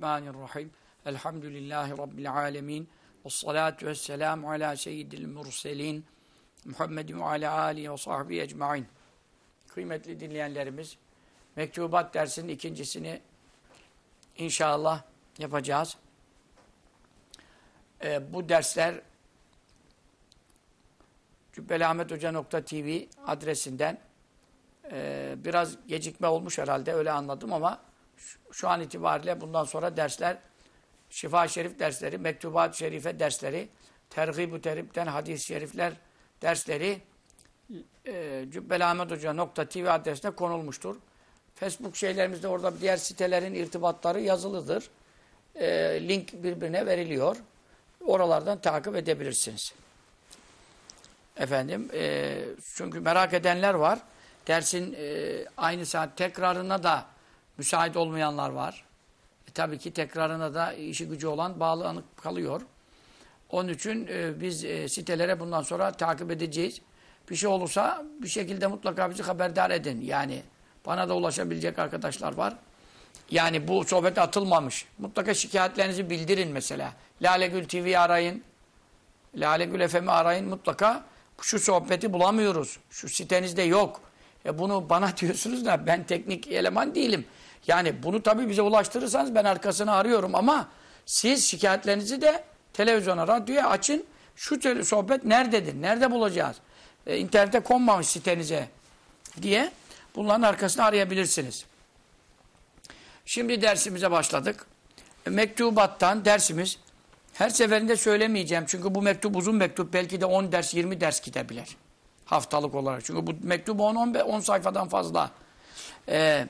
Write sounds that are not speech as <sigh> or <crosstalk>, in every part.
Bismillahirrahmanirrahim. Elhamdülillahi Rabbil alemin. Ve salatu ve selamu ala seyyidil murselin. Muhammedin ve ala alihi ve sahbihi ecmain. Kıymetli dinleyenlerimiz, mektubat dersinin ikincisini inşallah yapacağız. Ee, bu dersler cübbelahmethoca.tv adresinden e, biraz gecikme olmuş herhalde öyle anladım ama şu an itibariyle bundan sonra dersler Şifa Şerif dersleri, Mektubat Şerife dersleri, Tergib-ü Terip'ten hadis-i şerifler dersleri e, cübbelahmethoca.tv adresine konulmuştur. Facebook şeylerimizde orada diğer sitelerin irtibatları yazılıdır. E, link birbirine veriliyor. Oralardan takip edebilirsiniz. Efendim, e, çünkü merak edenler var. Dersin e, aynı saat tekrarına da müsait olmayanlar var. E, tabii ki tekrarına da işi gücü olan bağlanıp kalıyor. Onun için e, biz e, sitelere bundan sonra takip edeceğiz. Bir şey olursa bir şekilde mutlaka bizi haberdar edin. Yani bana da ulaşabilecek arkadaşlar var. Yani bu sohbet atılmamış. Mutlaka şikayetlerinizi bildirin mesela. Lale Gül TV'yi arayın. Lale Gül FM'i arayın mutlaka. Şu sohbeti bulamıyoruz. Şu sitenizde yok. E bunu bana <laughs> diyorsunuz da ben teknik eleman değilim. Yani bunu tabii bize ulaştırırsanız ben arkasını arıyorum ama siz şikayetlerinizi de televizyona, radyoya açın. Şu sohbet nerededir? Nerede bulacağız? E, internete konmamış sitenize diye bunların arkasını arayabilirsiniz. Şimdi dersimize başladık. Mektubattan dersimiz her seferinde söylemeyeceğim. Çünkü bu mektup uzun mektup. Belki de 10 ders, 20 ders gidebilir. Haftalık olarak. Çünkü bu mektup 10-10 sayfadan fazla. Ee,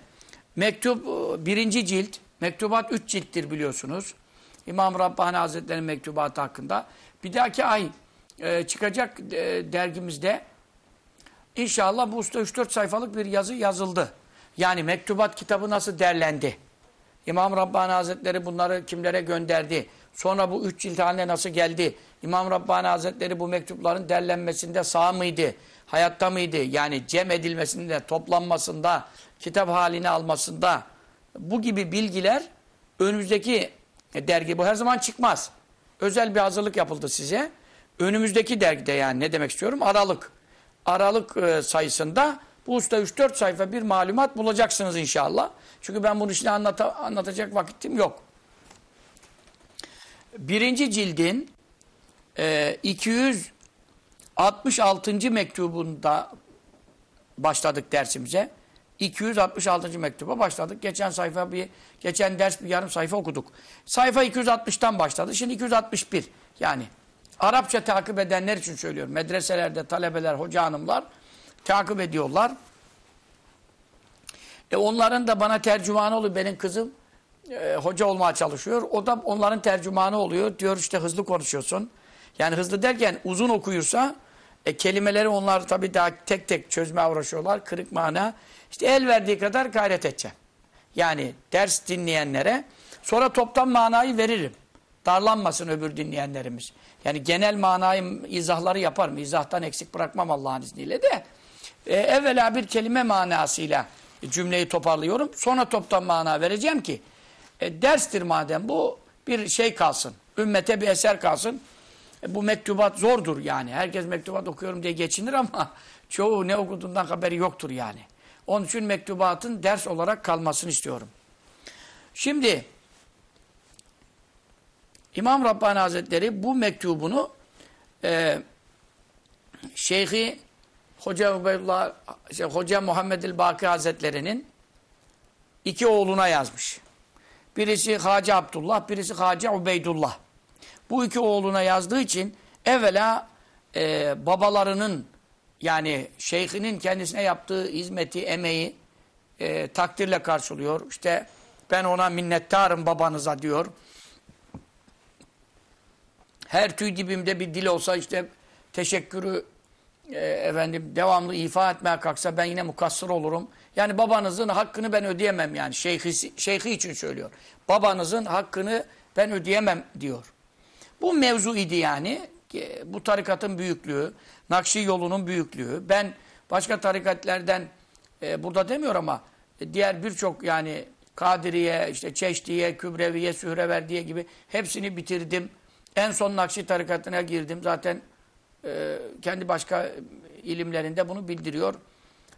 mektup birinci cilt. Mektubat 3 cilttir biliyorsunuz. İmam Rabbani Hazretleri'nin mektubatı hakkında. Bir dahaki ay e, çıkacak e, dergimizde inşallah bu usta 3-4 sayfalık bir yazı yazıldı. Yani mektubat kitabı nasıl derlendi? İmam Rabbani Hazretleri bunları kimlere gönderdi? Sonra bu üç cilt haline nasıl geldi? İmam Rabbani Hazretleri bu mektupların derlenmesinde sağ mıydı? Hayatta mıydı? Yani cem edilmesinde, toplanmasında, kitap haline almasında bu gibi bilgiler önümüzdeki dergi bu her zaman çıkmaz. Özel bir hazırlık yapıldı size. Önümüzdeki dergide yani ne demek istiyorum? Aralık. Aralık e, sayısında bu usta 3-4 sayfa bir malumat bulacaksınız inşallah. Çünkü ben bunu şimdi anlata, anlatacak vakitim yok. Birinci cildin e, 266. mektubunda başladık dersimize. 266. mektuba başladık. Geçen sayfa bir, geçen ders bir yarım sayfa okuduk. Sayfa 260'tan başladı. Şimdi 261. Yani Arapça takip edenler için söylüyorum. Medreselerde talebeler, hoca hanımlar takip ediyorlar. E onların da bana tercümanı oluyor. Benim kızım e, hoca olmaya çalışıyor. O da onların tercümanı oluyor. Diyor işte hızlı konuşuyorsun. Yani hızlı derken uzun okuyursa e, kelimeleri onlar tabii daha tek tek çözmeye uğraşıyorlar. Kırık mana. İşte el verdiği kadar gayret edeceğim. Yani ders dinleyenlere sonra toptan manayı veririm. Darlanmasın öbür dinleyenlerimiz. Yani genel manayı, izahları yaparım. İzahtan eksik bırakmam Allah'ın izniyle de. E, evvela bir kelime manasıyla cümleyi toparlıyorum. Sonra toptan mana vereceğim ki e, derstir madem bu bir şey kalsın. Ümmete bir eser kalsın. E, bu mektubat zordur yani. Herkes mektubat okuyorum diye geçinir ama <laughs> çoğu ne okuduğundan haberi yoktur yani. Onun için mektubatın ders olarak kalmasını istiyorum. Şimdi İmam Rabbani Hazretleri bu mektubunu e, Şeyhi Hoca Ubeydullah, Hoca Muhammed el Baki Hazretleri'nin iki oğluna yazmış. Birisi Hacı Abdullah, birisi Hacı Ubeydullah. Bu iki oğluna yazdığı için evvela e, babalarının yani şeyhinin kendisine yaptığı hizmeti, emeği e, takdirle karşılıyor. İşte ben ona minnettarım babanıza diyor. Her tüy dibimde bir dil olsa işte teşekkürü e, efendim devamlı ifa etmeye kalksa ben yine mukassır olurum. Yani babanızın hakkını ben ödeyemem yani şeyhi, şeyhi için söylüyor. Babanızın hakkını ben ödeyemem diyor. Bu mevzu idi yani. Bu tarikatın büyüklüğü, Nakşi yolunun büyüklüğü. Ben başka tarikatlerden e, burada demiyor ama e, diğer birçok yani Kadiriye, işte Çeşdiye, Kübreviye, Sühreverdiye gibi hepsini bitirdim. En son Nakşi tarikatına girdim. Zaten e, kendi başka ilimlerinde bunu bildiriyor.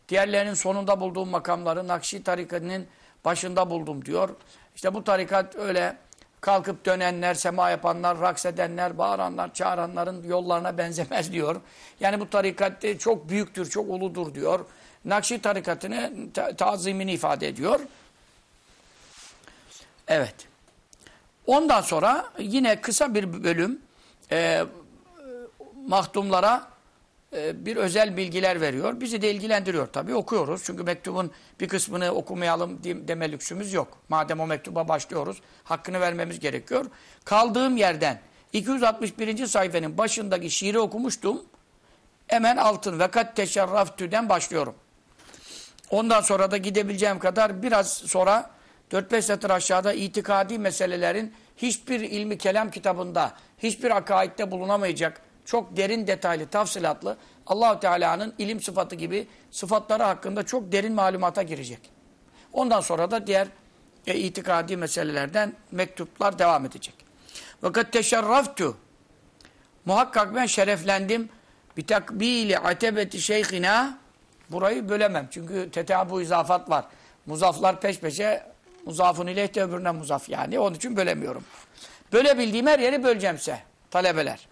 Diğerlerinin sonunda bulduğum makamları Nakşi tarikatının başında buldum diyor. İşte bu tarikat öyle kalkıp dönenler, sema yapanlar, raks edenler, bağıranlar, çağıranların yollarına benzemez diyor. Yani bu tarikat çok büyüktür, çok uludur diyor. Nakşi tarikatını ta tazimini ifade ediyor. Evet. Ondan sonra yine kısa bir bölüm e, mahdumlara bir özel bilgiler veriyor. Bizi de ilgilendiriyor tabii. Okuyoruz. Çünkü mektubun bir kısmını okumayalım deme lüksümüz yok. Madem o mektuba başlıyoruz, hakkını vermemiz gerekiyor. Kaldığım yerden 261. sayfanın başındaki şiiri okumuştum. Hemen altın ve kat teşerraftü'den başlıyorum. Ondan sonra da gidebileceğim kadar biraz sonra 4-5 satır aşağıda itikadi meselelerin hiçbir ilmi kelam kitabında, hiçbir akaidde bulunamayacak çok derin detaylı, tafsilatlı Allahu Teala'nın ilim sıfatı gibi sıfatları hakkında çok derin malumata girecek. Ondan sonra da diğer e, itikadi meselelerden mektuplar devam edecek. Fakat teşerraftu muhakkak ben şereflendim bir takbili atebeti şeyhina burayı bölemem. Çünkü tetabu izafat var. Muzaflar peş peşe muzafun ileyh de öbürüne muzaf yani. Onun için bölemiyorum. Bölebildiğim her yeri böleceğimse talebeler.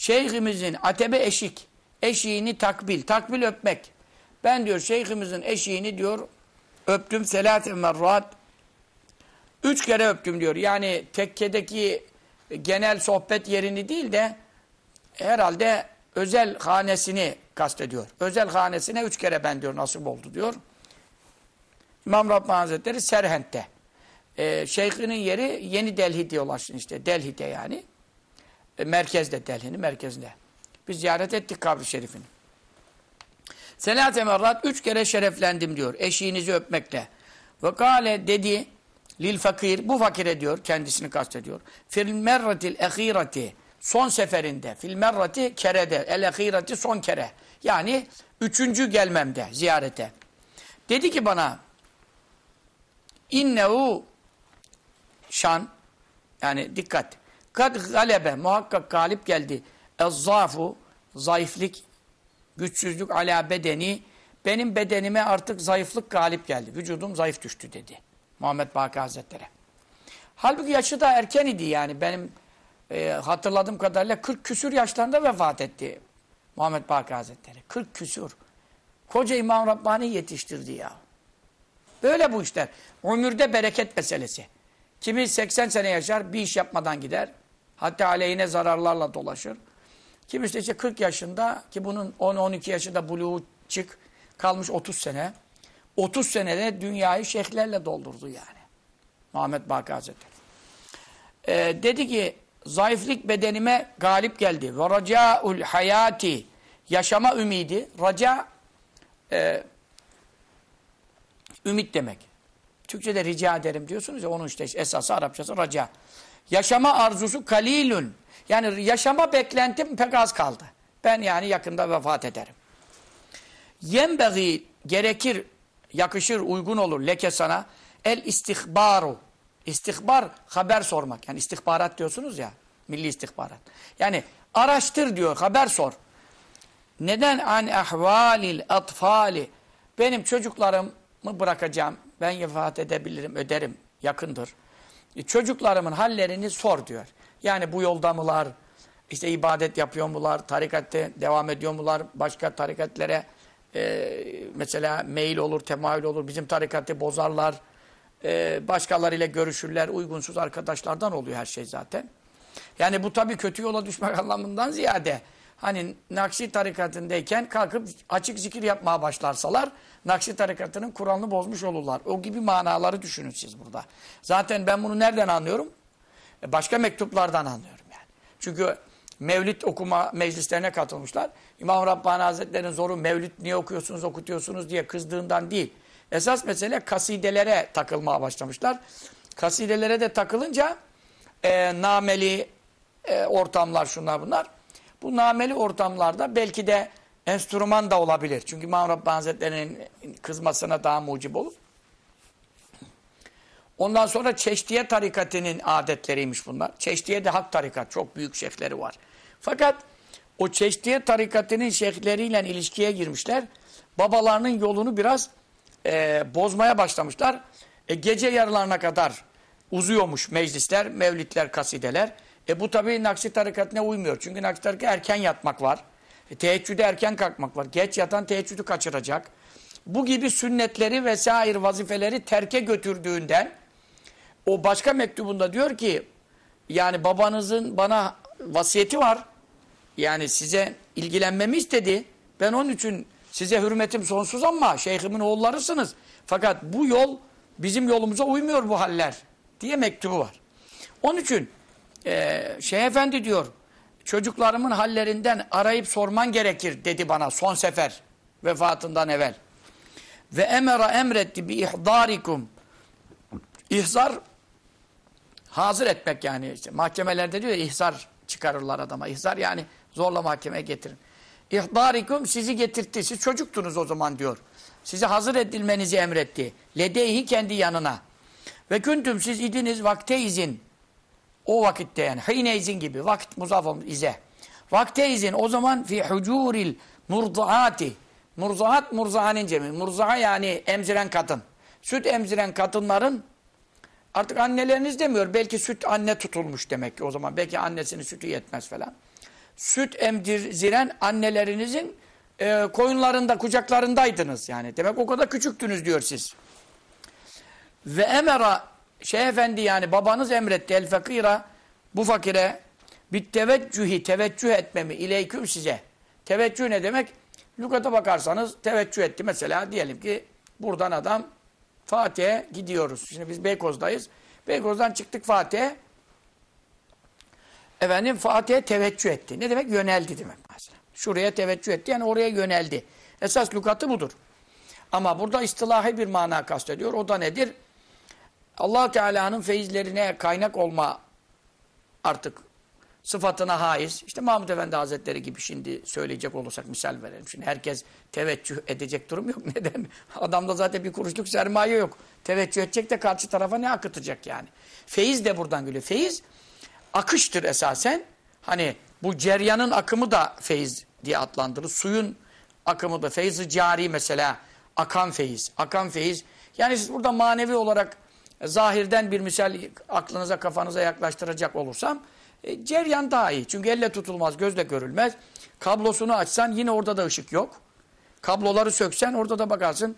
Şeyhimizin atebe eşik. Eşiğini takbil. Takbil öpmek. Ben diyor şeyhimizin eşiğini diyor öptüm selâten merrat. Üç kere öptüm diyor. Yani tekkedeki genel sohbet yerini değil de herhalde özel hanesini kastediyor. Özel hanesine üç kere ben diyor nasip oldu diyor. İmam Rabbani Hazretleri Serhent'te. Ee, şeyhinin yeri Yeni Delhi diyorlar şimdi işte. Delhi'de yani. E, merkezde, Delhi'nin merkezinde. Biz ziyaret ettik kabri şerifini. Selat merrat üç kere şereflendim diyor. Eşiğinizi öpmekle. Ve kâle dedi lil fakir, bu fakire diyor, kendisini kastediyor. Fil merratil ehirati, son seferinde. Fil merrati kerede, el ehirati son kere. Yani üçüncü gelmemde, ziyarete. Dedi ki bana, innehu şan, yani dikkat, Kad galebe muhakkak galip geldi. Ezzafu zayıflık, güçsüzlük ala bedeni benim bedenime artık zayıflık galip geldi. Vücudum zayıf düştü dedi. Muhammed Baki Hazretleri. Halbuki yaşı da erken idi yani. Benim e, hatırladığım kadarıyla 40 küsür yaşlarında vefat etti Muhammed Baki Hazretleri. 40 küsür. Koca İmam Rabbani yetiştirdi ya. Böyle bu işler. Ömürde bereket meselesi. Kimi 80 sene yaşar, bir iş yapmadan gider. Hatta aleyhine zararlarla dolaşır. Kim işte, işte 40 yaşında ki bunun 10-12 yaşında buluğu çık kalmış 30 sene. 30 senede dünyayı şeyhlerle doldurdu yani. Muhammed Baki Hazretleri. Ee, dedi ki zayıflık bedenime galip geldi. Ve raca'ul hayati yaşama ümidi. Raca e, ümit demek. Türkçe'de rica ederim diyorsunuz ya onun işte esası Arapçası raca. Yaşama arzusu kalilün. Yani yaşama beklentim pek az kaldı. Ben yani yakında vefat ederim. Yenbeği gerekir, yakışır, uygun olur leke sana. El istihbaru. İstihbar haber sormak. Yani istihbarat diyorsunuz ya. Milli istihbarat. Yani araştır diyor, haber sor. Neden an ahvalil atfali? Benim çocuklarımı bırakacağım. Ben vefat edebilirim, öderim. Yakındır. E, çocuklarımın hallerini sor diyor. Yani bu yolda mılar, işte ibadet yapıyor mular, tarikatte devam ediyor mular, başka tarikatlere e, mesela mail olur, temayül olur, bizim tarikatı bozarlar, e, başkalarıyla görüşürler, uygunsuz arkadaşlardan oluyor her şey zaten. Yani bu tabii kötü yola düşmek <laughs> anlamından ziyade hani Nakşi tarikatındayken kalkıp açık zikir yapmaya başlarsalar Nakşi tarikatının Kur'an'ını bozmuş olurlar. O gibi manaları düşünün siz burada. Zaten ben bunu nereden anlıyorum? E, başka mektuplardan anlıyorum yani. Çünkü Mevlid okuma meclislerine katılmışlar. İmam Rabbani Hazretleri'nin zoru Mevlid niye okuyorsunuz, okutuyorsunuz diye kızdığından değil. Esas mesele kasidelere takılmaya başlamışlar. Kasidelere de takılınca e, nameli e, ortamlar şunlar bunlar. Bu nameli ortamlarda belki de enstrüman da olabilir. Çünkü İmam Rabbani Hazretleri'nin kızmasına daha mucib olur. Ondan sonra Çeşdiye tarikatının adetleriymiş bunlar. Çeşdiye de hak tarikat. Çok büyük şeyhleri var. Fakat o Çeşdiye tarikatının şeyhleriyle ilişkiye girmişler. Babalarının yolunu biraz e, bozmaya başlamışlar. E, gece yarılarına kadar uzuyormuş meclisler, mevlitler, kasideler. E bu tabii Nakşi tarikatına uymuyor. Çünkü Nakşi tarikatı erken yatmak var. E, teheccüde erken kalkmak var. Geç yatan teheccüdü kaçıracak. Bu gibi sünnetleri vesaire vazifeleri terke götürdüğünden o başka mektubunda diyor ki yani babanızın bana vasiyeti var. Yani size ilgilenmemi istedi. Ben onun için size hürmetim sonsuz ama şeyhimin oğullarısınız. Fakat bu yol bizim yolumuza uymuyor bu haller diye mektubu var. Onun için e, Şeyh Efendi diyor çocuklarımın hallerinden arayıp sorman gerekir dedi bana son sefer vefatından evvel. Ve emera emretti bi ihdarikum. İhzar hazır etmek yani işte mahkemelerde diyor ya ihzar çıkarırlar adama. İhzar yani zorla mahkemeye getirin. İhdarikum sizi getirtti. Siz çocuktunuz o zaman diyor. Sizi hazır edilmenizi emretti. Ledeyhi kendi yanına. Ve küntüm siz idiniz vakte izin. O vakitte yani. Hine izin gibi. Vakit muzaf olmuş ize. Vakte izin o zaman fi hucuril murzaati. Murzaat murzahanin cemi. Murzaha yani emziren kadın. Süt emziren kadınların artık anneleriniz demiyor. Belki süt anne tutulmuş demek ki o zaman. Belki annesinin sütü yetmez falan. Süt emziren annelerinizin e, koyunlarında, kucaklarındaydınız yani. Demek o kadar küçüktünüz diyor siz. Ve emera Şeyh Efendi yani babanız emretti el fakira bu fakire bir teveccühi teveccüh etmemi ileyküm size. Teveccüh ne demek? Lügata bakarsanız teveccüh etti. Mesela diyelim ki buradan adam Fatih'e gidiyoruz. Şimdi biz Beykoz'dayız. Beykoz'dan çıktık Fatih'e. Efendim Fatih'e teveccüh etti. Ne demek? Yöneldi demek mesela. Şuraya teveccüh etti yani oraya yöneldi. Esas lügatı budur. Ama burada istilahi bir mana kastediyor. O da nedir? Allah Teala'nın feyizlerine kaynak olma artık sıfatına haiz. İşte Mahmud Efendi Hazretleri gibi şimdi söyleyecek olursak misal verelim. Şimdi herkes teveccüh edecek durum yok. <laughs> Neden? Adamda zaten bir kuruşluk sermaye yok. Teveccüh edecek de karşı tarafa ne akıtacak yani? Feyiz de buradan geliyor. Feyiz akıştır esasen. Hani bu ceryanın akımı da feyiz diye adlandırılır. Suyun akımı da feyzi cari mesela akan feyiz. Akan feyiz. Yani siz burada manevi olarak zahirden bir misal aklınıza kafanıza yaklaştıracak olursam e, ceryan daha iyi. Çünkü elle tutulmaz, gözle görülmez. Kablosunu açsan yine orada da ışık yok. Kabloları söksen orada da bakarsın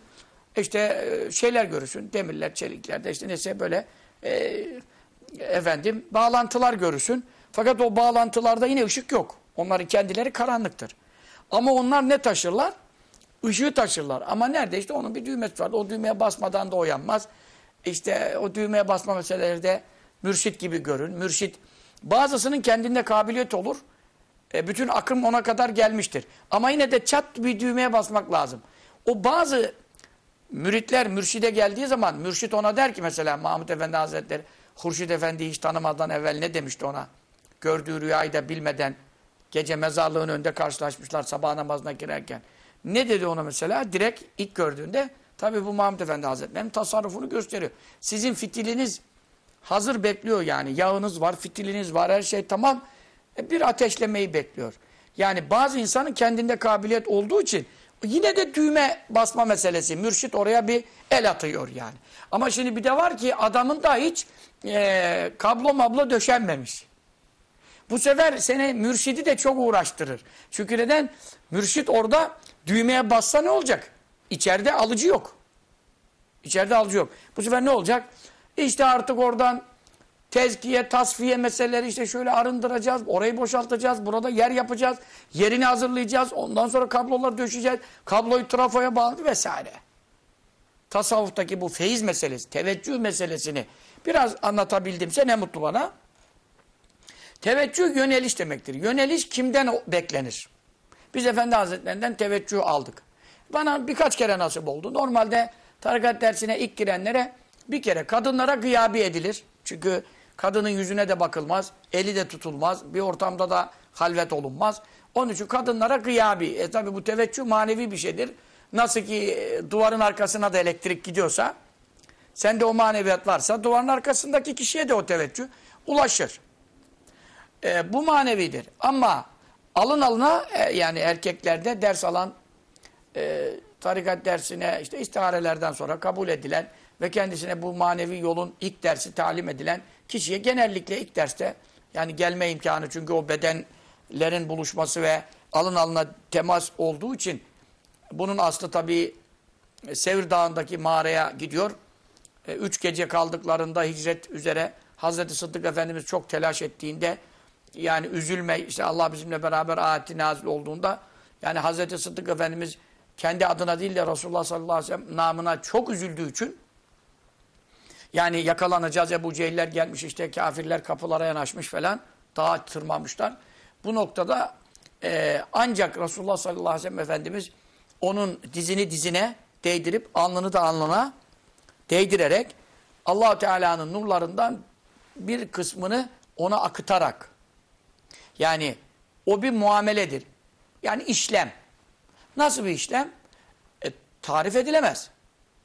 işte e, şeyler görürsün. Demirler, çeliklerde işte neyse böyle e, efendim bağlantılar görürsün. Fakat o bağlantılarda yine ışık yok. Onların kendileri karanlıktır. Ama onlar ne taşırlar? Işığı taşırlar. Ama nerede? işte onun bir düğmesi var. O düğmeye basmadan da oyanmaz. İşte o düğmeye basma meseleleri de mürşit gibi görün. Mürşit bazısının kendinde kabiliyet olur. E, bütün akım ona kadar gelmiştir. Ama yine de çat bir düğmeye basmak lazım. O bazı müritler mürşide geldiği zaman mürşit ona der ki mesela Mahmut Efendi Hazretleri Hurşid Efendi hiç tanımadan evvel ne demişti ona? Gördüğü rüyayı da bilmeden gece mezarlığın önünde karşılaşmışlar sabah namazına girerken. Ne dedi ona mesela? Direkt ilk gördüğünde tabi bu Mahmut Efendi Hazretleri'nin tasarrufunu gösteriyor. Sizin fitiliniz hazır bekliyor yani. Yağınız var, fitiliniz var, her şey tamam. E, bir ateşlemeyi bekliyor. Yani bazı insanın kendinde kabiliyet olduğu için yine de düğme basma meselesi. Mürşit oraya bir el atıyor yani. Ama şimdi bir de var ki adamın da hiç e, kablo mablo döşenmemiş. Bu sefer seni mürşidi de çok uğraştırır. Çünkü neden? Mürşit orada düğmeye bassa ne olacak? İçeride alıcı yok. İçeride alıcı yok. Bu sefer ne olacak? İşte artık oradan tezkiye, tasfiye meseleleri işte şöyle arındıracağız, orayı boşaltacağız, burada yer yapacağız, yerini hazırlayacağız, ondan sonra kabloları döşeceğiz, kabloyu trafoya bağlı vesaire. Tasavvuftaki bu feyiz meselesi, teveccüh meselesini biraz anlatabildimse ne mutlu bana. Teveccüh yöneliş demektir. Yöneliş kimden beklenir? Biz Efendi Hazretlerinden teveccüh aldık. Bana birkaç kere nasip oldu. Normalde tarikat dersine ilk girenlere bir kere kadınlara gıyabi edilir. Çünkü kadının yüzüne de bakılmaz, eli de tutulmaz, bir ortamda da halvet olunmaz. Onun için kadınlara gıyabi. E tabi bu teveccüh manevi bir şeydir. Nasıl ki e, duvarın arkasına da elektrik gidiyorsa, Sende o maneviyat varsa duvarın arkasındaki kişiye de o teveccüh ulaşır. E, bu manevidir. Ama alın alına e, yani erkeklerde ders alan e, tarikat dersine işte istiharelerden sonra kabul edilen ve kendisine bu manevi yolun ilk dersi talim edilen kişiye genellikle ilk derste yani gelme imkanı çünkü o bedenlerin buluşması ve alın alına temas olduğu için bunun aslı tabii e, Sevr Dağı'ndaki mağaraya gidiyor. E, üç gece kaldıklarında hicret üzere Hazreti Sıddık Efendimiz çok telaş ettiğinde yani üzülme işte Allah bizimle beraber ayeti nazil olduğunda yani Hazreti Sıddık Efendimiz kendi adına değil de Resulullah sallallahu aleyhi ve sellem namına çok üzüldüğü için yani yakalanacağız Ebu Cehiller gelmiş işte kafirler kapılara yanaşmış falan dağa tırmanmışlar. Bu noktada e, ancak Resulullah sallallahu aleyhi ve sellem Efendimiz onun dizini dizine değdirip alnını da alnına değdirerek allah Teala'nın nurlarından bir kısmını ona akıtarak yani o bir muameledir. Yani işlem. Nasıl bir işlem? E, tarif edilemez.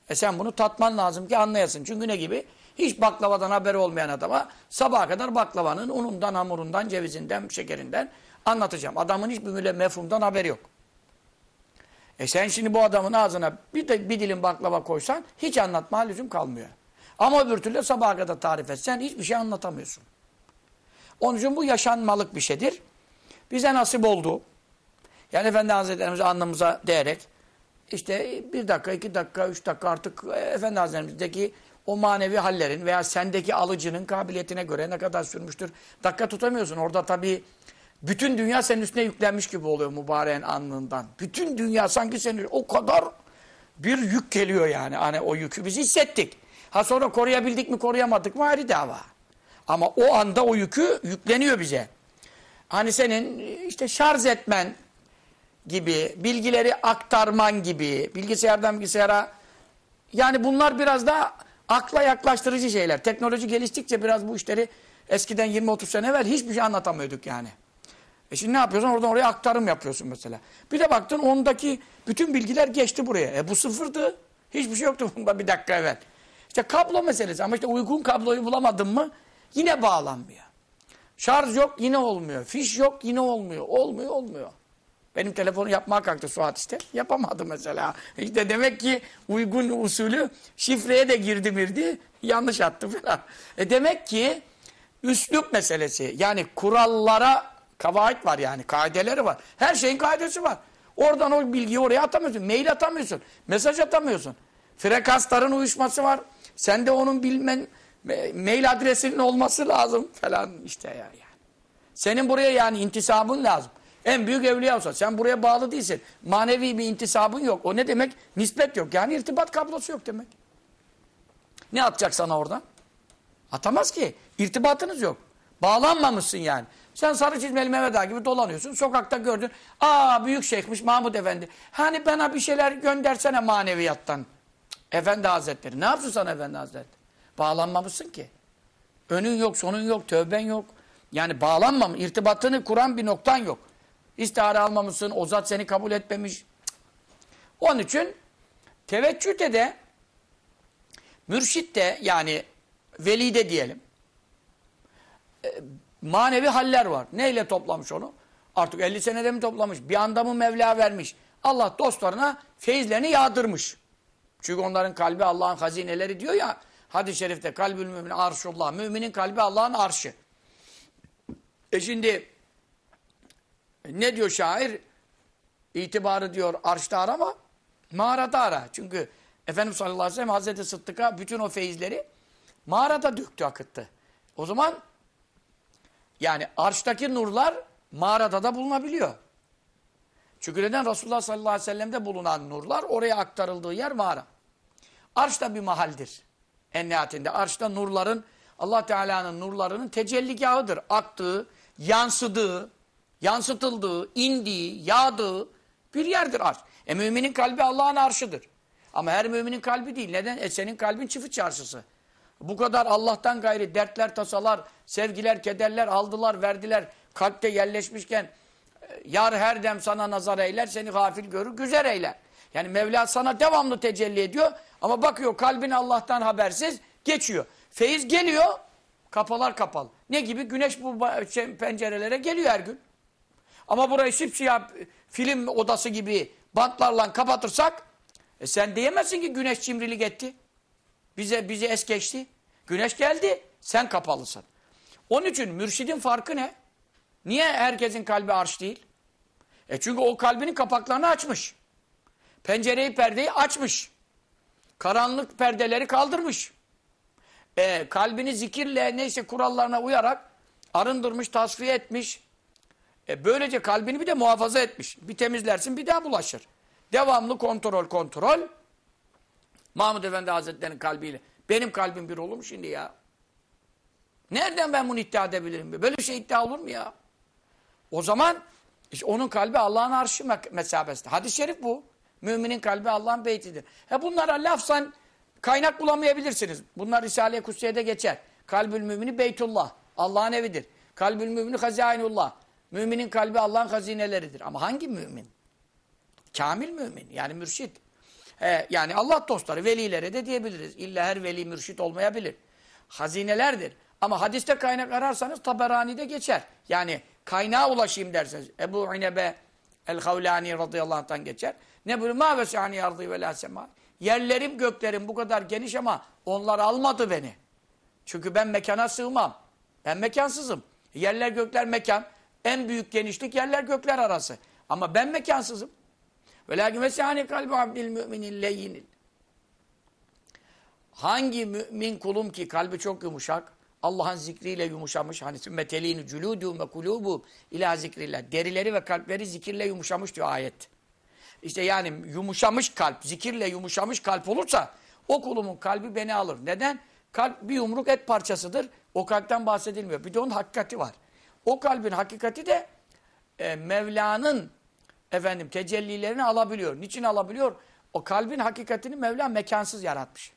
E sen bunu tatman lazım ki anlayasın. Çünkü ne gibi? Hiç baklavadan haberi olmayan adama sabaha kadar baklavanın unundan, hamurundan, cevizinden, şekerinden anlatacağım. Adamın hiçbir mefhumdan haberi yok. E sen şimdi bu adamın ağzına bir, de, bir dilim baklava koysan hiç anlatma lüzum kalmıyor. Ama öbür türlü sabaha kadar tarif etsen hiçbir şey anlatamıyorsun. Onun için bu yaşanmalık bir şeydir. Bize nasip oldu. Yani Efendi Hazretlerimizi anlamıza değerek işte bir dakika, iki dakika, üç dakika artık e, Efendi Hazretlerimizdeki o manevi hallerin veya sendeki alıcının kabiliyetine göre ne kadar sürmüştür. Dakika tutamıyorsun. Orada tabii bütün dünya senin üstüne yüklenmiş gibi oluyor mübareğin anlığından. Bütün dünya sanki senin o kadar bir yük geliyor yani. Hani o yükü biz hissettik. Ha sonra koruyabildik mi koruyamadık mı ayrı dava. Ama o anda o yükü yükleniyor bize. Hani senin işte şarj etmen gibi, bilgileri aktarman gibi, bilgisayardan bilgisayara yani bunlar biraz da akla yaklaştırıcı şeyler. Teknoloji geliştikçe biraz bu işleri eskiden 20-30 sene evvel hiçbir şey anlatamıyorduk yani. E şimdi ne yapıyorsun? Oradan oraya aktarım yapıyorsun mesela. Bir de baktın ondaki bütün bilgiler geçti buraya. E bu sıfırdı. Hiçbir şey yoktu bunda bir dakika evvel. İşte kablo meselesi ama işte uygun kabloyu bulamadın mı yine bağlanmıyor. Şarj yok yine olmuyor. Fiş yok yine olmuyor. Olmuyor olmuyor. Benim telefonu yapmaya kalktı Suat işte. Yapamadı mesela. İşte demek ki uygun usulü şifreye de girdi mirdi. Yanlış attı falan. E demek ki üslup meselesi. Yani kurallara kavait var yani. Kaideleri var. Her şeyin kaidesi var. Oradan o bilgiyi oraya atamıyorsun. Mail atamıyorsun. Mesaj atamıyorsun. Frekansların uyuşması var. Sen de onun bilmen mail adresinin olması lazım falan işte ya yani. Senin buraya yani intisabın lazım. En büyük evliya olsa sen buraya bağlı değilsin. Manevi bir intisabın yok. O ne demek? Nispet yok. Yani irtibat kablosu yok demek. Ne atacak sana oradan? Atamaz ki. İrtibatınız yok. Bağlanmamışsın yani. Sen sarı çizmeli Mehmet Ağa gibi dolanıyorsun. Sokakta gördün. Aa büyük şeyhmiş Mahmut Efendi. Hani bana bir şeyler göndersene maneviyattan. Efendi Hazretleri. Ne yapsın sana Efendi Hazretleri? Bağlanmamışsın ki. Önün yok, sonun yok, tövben yok. Yani bağlanmam, irtibatını kuran bir noktan yok. İstihare almamışsın, o zat seni kabul etmemiş. Onun için teveccühte de mürşit de yani velide diyelim e, manevi haller var. Neyle toplamış onu? Artık 50 senede mi toplamış? Bir anda mı Mevla vermiş? Allah dostlarına feyizlerini yağdırmış. Çünkü onların kalbi Allah'ın hazineleri diyor ya hadis-i şerifte kalbül mümin arşullah. Müminin kalbi Allah'ın arşı. E şimdi ne diyor şair? İtibarı diyor arşta arama, mağarada ara. Çünkü Efendimiz sallallahu aleyhi ve sellem Hazreti Sıddık'a bütün o feyizleri mağarada döktü, akıttı. O zaman yani arştaki nurlar mağarada da bulunabiliyor. Çünkü neden? Resulullah sallallahu aleyhi ve sellem'de bulunan nurlar oraya aktarıldığı yer mağara. Arş da bir mahaldir. En nihayetinde arşta nurların Allah Teala'nın nurlarının tecelligahıdır. Aktığı, yansıdığı, yansıtıldığı, indiği, yağdığı bir yerdir arş. E müminin kalbi Allah'ın arşıdır. Ama her müminin kalbi değil. Neden? E senin kalbin çift çarşısı. Bu kadar Allah'tan gayri dertler, tasalar, sevgiler, kederler aldılar, verdiler. Kalpte yerleşmişken e, yar her dem sana nazar eyler, seni gafil görür, güzel eyler. Yani Mevla sana devamlı tecelli ediyor ama bakıyor kalbin Allah'tan habersiz geçiyor. Feyiz geliyor, kapalar kapalı. Ne gibi? Güneş bu şey, pencerelere geliyor her gün. Ama burayı sipsiyah film odası gibi bantlarla kapatırsak e sen diyemezsin ki güneş cimrilik etti. Bize bizi es geçti. Güneş geldi, sen kapalısın. Onun için mürşidin farkı ne? Niye herkesin kalbi arş değil? E çünkü o kalbinin kapaklarını açmış. Pencereyi, perdeyi açmış. Karanlık perdeleri kaldırmış. E, kalbini zikirle neyse kurallarına uyarak arındırmış, tasfiye etmiş. E, böylece kalbini bir de muhafaza etmiş. Bir temizlersin bir daha bulaşır. Devamlı kontrol kontrol. Mahmud Efendi Hazretleri'nin kalbiyle. Benim kalbim bir olur mu şimdi ya? Nereden ben bunu iddia edebilirim? Böyle şey iddia olur mu ya? O zaman işte onun kalbi Allah'ın arşı mesabesinde. Hadis-i şerif bu. Müminin kalbi Allah'ın beytidir. He bunlara lafsan kaynak bulamayabilirsiniz. Bunlar Risale-i Kutsiye'de geçer. Kalbül mümini beytullah. Allah'ın evidir. Kalbül mümini hazainullah. Müminin kalbi Allah'ın hazineleridir. Ama hangi mümin? Kamil mümin. Yani mürşit. He, yani Allah dostları, velilere de diyebiliriz. İlla her veli mürşit olmayabilir. Hazinelerdir. Ama hadiste kaynak ararsanız Taberani'de geçer. Yani kaynağa ulaşayım derseniz. Ebu İnebe el-Havlani radıyallahu anh'tan geçer. Ne buyuruyor? Ma vesani yardı ve la sema. Yerlerim göklerim bu kadar geniş ama onlar almadı beni. Çünkü ben mekana sığmam. Ben mekansızım. Yerler gökler mekan. En büyük genişlik yerler gökler arası. Ama ben mekansızım. Ve lakin vesani kalbi abdil müminin leyyinil. Hangi mümin kulum ki kalbi çok yumuşak, Allah'ın zikriyle yumuşamış. Hani sümmetelini cülûdû ve kulûbû ilâ zikrillah. Derileri ve kalpleri zikirle yumuşamış diyor ayet. İşte yani yumuşamış kalp, zikirle yumuşamış kalp olursa o kulumun kalbi beni alır. Neden? Kalp bir yumruk et parçasıdır. O kalpten bahsedilmiyor. Bir de onun hakikati var. O kalbin hakikati de e, Mevla'nın efendim tecellilerini alabiliyor. Niçin alabiliyor? O kalbin hakikatini Mevla mekansız yaratmış.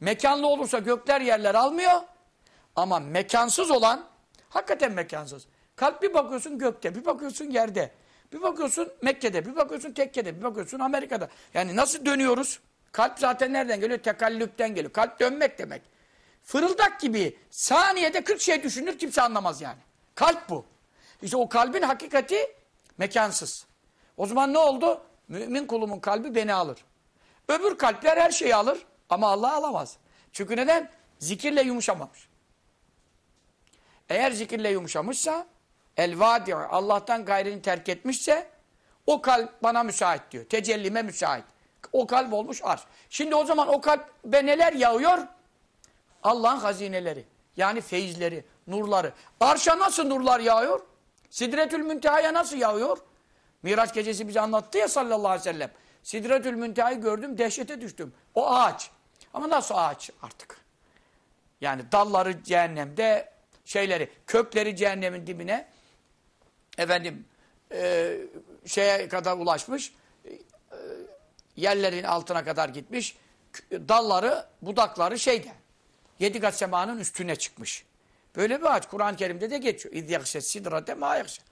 Mekanlı olursa gökler yerler almıyor. Ama mekansız olan hakikaten mekansız. Kalp bir bakıyorsun gökte, bir bakıyorsun yerde. Bir bakıyorsun Mekke'de, bir bakıyorsun Tekke'de, bir bakıyorsun Amerika'da. Yani nasıl dönüyoruz? Kalp zaten nereden geliyor? Tekallüpten geliyor. Kalp dönmek demek. Fırıldak gibi saniyede 40 şey düşünür kimse anlamaz yani. Kalp bu. İşte o kalbin hakikati mekansız. O zaman ne oldu? Mümin kulumun kalbi beni alır. Öbür kalpler her şeyi alır ama Allah alamaz. Çünkü neden? Zikirle yumuşamamış. Eğer zikirle yumuşamışsa el vadi Allah'tan gayrını terk etmişse o kalp bana müsait diyor. Tecellime müsait. O kalp olmuş arş. Şimdi o zaman o kalbe neler yağıyor? Allah'ın hazineleri. Yani feyizleri, nurları. Arşa nasıl nurlar yağıyor? Sidretül Münteha'ya nasıl yağıyor? Miraç gecesi bize anlattı ya sallallahu aleyhi ve sellem. Sidretül Münteha'yı gördüm, dehşete düştüm. O ağaç. Ama nasıl ağaç artık? Yani dalları cehennemde, şeyleri, kökleri cehennemin dibine efendim e, şeye kadar ulaşmış, e, yerlerin altına kadar gitmiş, dalları, budakları şeyde, yedi kat semanın üstüne çıkmış. Böyle bir ağaç Kur'an-ı Kerim'de de geçiyor. İz yakşet sidrate ma yakşet.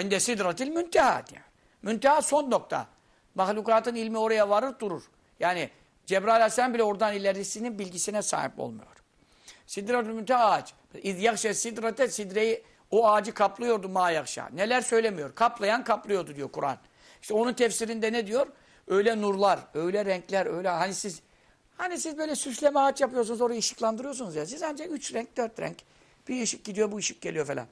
İnde sidratil münteha diye. Münteha son nokta. Mahlukatın ilmi oraya varır durur. Yani Cebrail Aleyhisselam bile oradan ilerisinin bilgisine sahip olmuyor. Sidratül münteha ağaç. İz yakşet sidrate sidreyi o ağacı kaplıyordu ma yakşa. Neler söylemiyor. Kaplayan kaplıyordu diyor Kur'an. İşte onun tefsirinde ne diyor? Öyle nurlar, öyle renkler, öyle hani siz Hani siz böyle süsleme ağaç yapıyorsunuz, orayı ışıklandırıyorsunuz ya. Siz ancak üç renk, dört renk. Bir ışık gidiyor, bu ışık geliyor falan.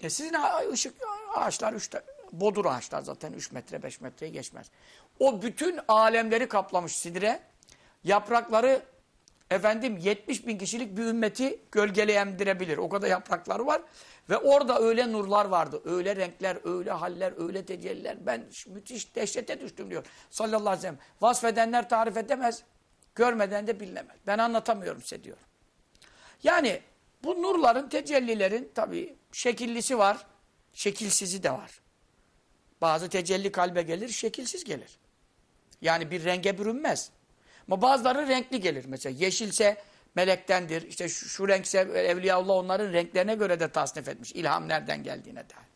E sizin ışık ağaçlar, üç, bodur ağaçlar zaten üç metre, beş metreyi geçmez. O bütün alemleri kaplamış sidire. Yaprakları efendim 70 bin kişilik bir ümmeti gölgeleyendirebilir. O kadar yaprakları var. Ve orada öyle nurlar vardı. Öyle renkler, öyle haller, öyle tecelliler. Ben müthiş dehşete düştüm diyor. Sallallahu aleyhi ve sellem. Vasfedenler tarif edemez. Görmeden de bilinemez. Ben anlatamıyorum size diyor. Yani bu nurların, tecellilerin tabii şekillisi var, şekilsizi de var. Bazı tecelli kalbe gelir, şekilsiz gelir. Yani bir renge bürünmez. Ama bazıları renkli gelir. Mesela yeşilse melektendir. İşte şu, şu renkse Evliyaullah onların renklerine göre de tasnif etmiş. İlham nereden geldiğine dair.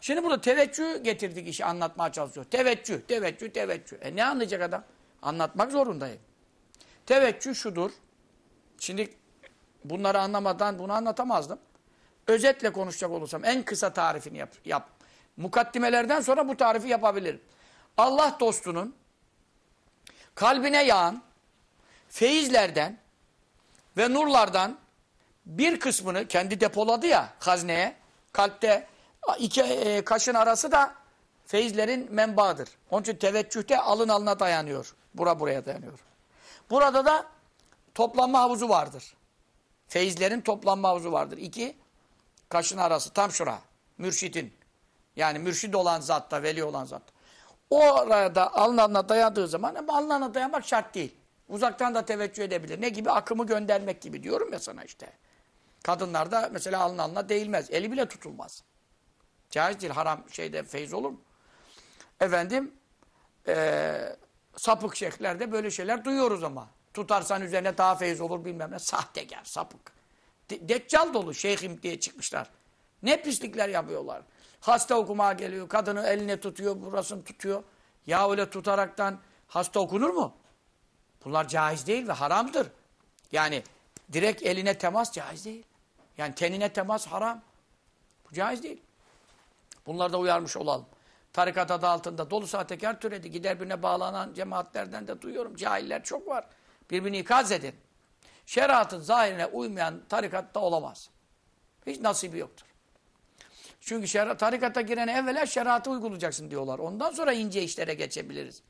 Şimdi burada teveccüh getirdik işi anlatmaya çalışıyor. Teveccüh, teveccüh, teveccüh. E ne anlayacak adam? Anlatmak zorundayım. Teveccüh şudur. Şimdi bunları anlamadan bunu anlatamazdım. Özetle konuşacak olursam en kısa tarifini yap. yap. Mukaddimelerden sonra bu tarifi yapabilirim. Allah dostunun kalbine yağan feyizlerden ve nurlardan bir kısmını kendi depoladı ya hazneye, kalpte iki e, kaşın arası da feyizlerin menbaıdır. Onun için teveccühte alın alına dayanıyor. Bura buraya dayanıyor. Burada da toplanma havuzu vardır. Feyizlerin toplanma havuzu vardır. İki kaşın arası tam şura. Mürşidin. Yani mürşid olan zatta, veli olan zat. Orada alın alına dayadığı zaman ama alın alına dayanmak şart değil. Uzaktan da teveccüh edebilir. Ne gibi? Akımı göndermek gibi diyorum ya sana işte. Kadınlarda mesela alın alına değilmez. Eli bile tutulmaz. Caiz değil. Haram şeyde feyz olur mu? Efendim ee, sapık şeyhlerde böyle şeyler duyuyoruz ama. Tutarsan üzerine daha feyz olur bilmem ne. Sahtekar, sapık. De Deccal dolu şeyhim diye çıkmışlar. Ne pislikler yapıyorlar. Hasta okumaya geliyor. Kadını eline tutuyor, burasını tutuyor. Ya öyle tutaraktan hasta okunur mu? Bunlar caiz değil ve haramdır. Yani direkt eline temas caiz değil. Yani tenine temas haram. Bu caiz değil. Bunları da uyarmış olalım. Tarikat adı altında dolu sahtekar türedi. Gider birine bağlanan cemaatlerden de duyuyorum. Cahiller çok var. Birbirini ikaz edin. Şeriatın zahirine uymayan tarikatta olamaz. Hiç nasibi yoktur. Çünkü şer tarikata girene evvela şeriatı uygulayacaksın diyorlar. Ondan sonra ince işlere geçebiliriz.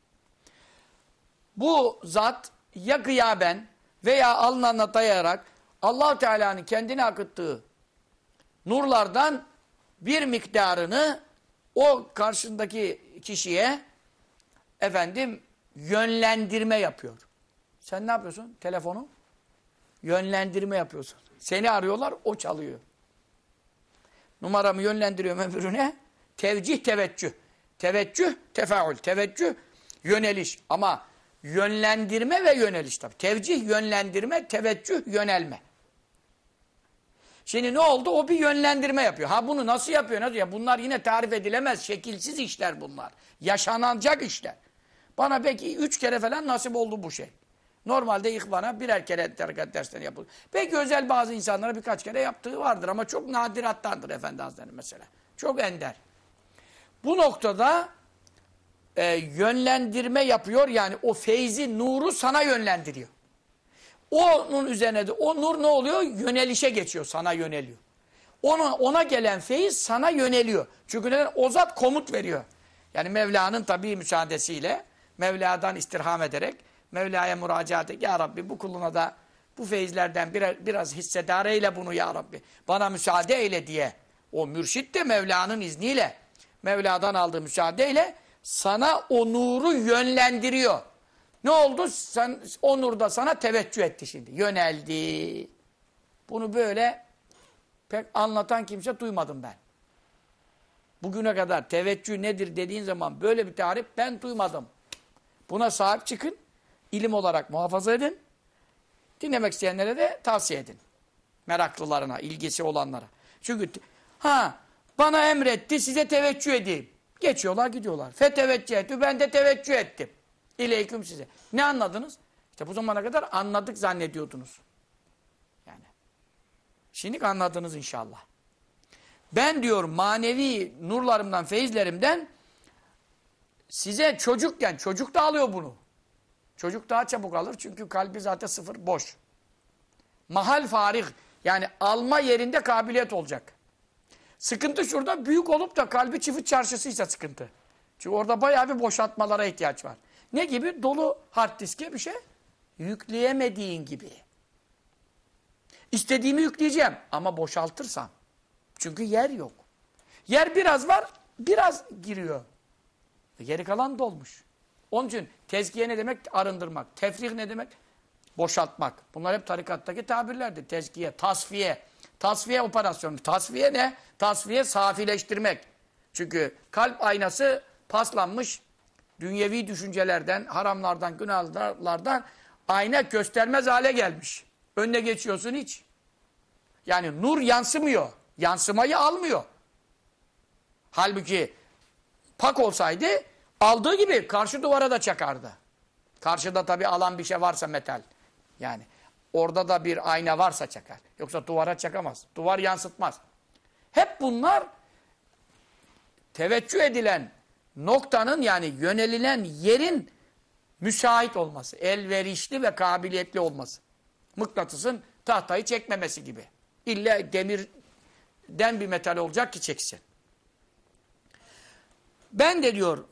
Bu zat ya gıyaben veya alnına dayayarak allah Teala'nın kendine akıttığı nurlardan bir miktarını o karşındaki kişiye efendim yönlendirme yapıyor. Sen ne yapıyorsun? Telefonu yönlendirme yapıyorsun. Seni arıyorlar, o çalıyor. Numaramı yönlendiriyorum öbürüne. Tevcih, teveccüh. Teveccüh, tefaül. Teveccüh, yöneliş. Ama yönlendirme ve yöneliş tabii. Tevcih, yönlendirme, teveccüh, yönelme. Şimdi ne oldu? O bir yönlendirme yapıyor. Ha bunu nasıl yapıyor? Nasıl? Ya bunlar yine tarif edilemez. Şekilsiz işler bunlar. Yaşanacak işler. Bana belki üç kere falan nasip oldu bu şey. Normalde ihvana birer kere tarikat dersleri yapılır. Belki özel bazı insanlara birkaç kere yaptığı vardır ama çok nadirattandır Efendi Hazretleri mesela. Çok ender. Bu noktada e, yönlendirme yapıyor yani o feyzi, nuru sana yönlendiriyor. Onun üzerine de o nur ne oluyor? Yönelişe geçiyor, sana yöneliyor. Ona, ona gelen feyiz sana yöneliyor. Çünkü neden? O zat komut veriyor. Yani Mevla'nın tabii müsaadesiyle, Mevla'dan istirham ederek, Mevla'ya müracaat et. Ya Rabbi bu kuluna da bu feyizlerden biraz, biraz hissedar eyle bunu ya Rabbi. Bana müsaade eyle diye. O mürşit de Mevla'nın izniyle, Mevla'dan aldığı müsaadeyle sana o nuru yönlendiriyor. Ne oldu? Sen, o nur da sana teveccüh etti şimdi. Yöneldi. Bunu böyle pek anlatan kimse duymadım ben. Bugüne kadar teveccüh nedir dediğin zaman böyle bir tarif ben duymadım. Buna sahip çıkın. ilim olarak muhafaza edin. Dinlemek isteyenlere de tavsiye edin. Meraklılarına, ilgisi olanlara. Çünkü ha bana emretti size teveccüh edeyim. Geçiyorlar gidiyorlar. Feteveccüh etti ben de teveccüh ettim. İleyküm size. Ne anladınız? İşte bu zamana kadar anladık zannediyordunuz. Yani. Şimdi anladınız inşallah. Ben diyor manevi nurlarımdan, feyizlerimden size çocukken, çocuk da alıyor bunu. Çocuk daha çabuk alır çünkü kalbi zaten sıfır, boş. Mahal farih yani alma yerinde kabiliyet olacak. Sıkıntı şurada büyük olup da kalbi çift çarşısıysa sıkıntı. Çünkü orada bayağı bir boşaltmalara ihtiyaç var. Ne gibi? Dolu hard diske bir şey yükleyemediğin gibi. İstediğimi yükleyeceğim ama boşaltırsam. Çünkü yer yok. Yer biraz var, biraz giriyor. E geri kalan dolmuş. Onun için tezkiye ne demek? Arındırmak. Tefrih ne demek? Boşaltmak. Bunlar hep tarikattaki tabirlerdir. Tezkiye, tasfiye. Tasfiye operasyonu. Tasfiye ne? Tasfiye safileştirmek. Çünkü kalp aynası paslanmış dünyevi düşüncelerden, haramlardan, günahlardan ayna göstermez hale gelmiş. Önüne geçiyorsun hiç. Yani nur yansımıyor. Yansımayı almıyor. Halbuki pak olsaydı aldığı gibi karşı duvara da çakardı. Karşıda tabii alan bir şey varsa metal. Yani orada da bir ayna varsa çakar. Yoksa duvara çakamaz. Duvar yansıtmaz. Hep bunlar teveccüh edilen noktanın yani yönelilen yerin müsait olması. Elverişli ve kabiliyetli olması. Mıknatısın tahtayı çekmemesi gibi. İlla demirden bir metal olacak ki çeksin. Ben de diyor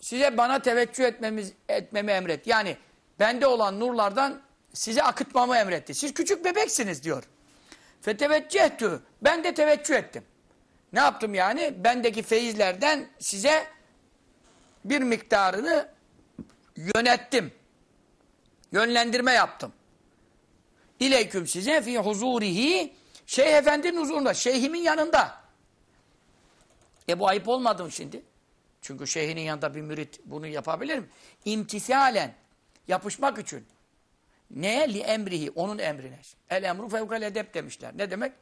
size bana teveccüh etmemiz, etmemi emret. Yani bende olan nurlardan size akıtmamı emretti. Siz küçük bebeksiniz diyor. Feteveccehtu. Ben de teveccüh ettim. Ne yaptım yani? Bendeki feyizlerden size bir miktarını yönettim. Yönlendirme yaptım. İleyküm size fi huzurihi Şeyh Efendi'nin huzurunda, şeyhimin yanında. E bu ayıp olmadı mı şimdi? Çünkü şeyhinin yanında bir mürit bunu yapabilir mi? İmtisalen, yapışmak için. Neye? Li emrihi, onun emrine. El emru fevkal edep demişler. Ne demek?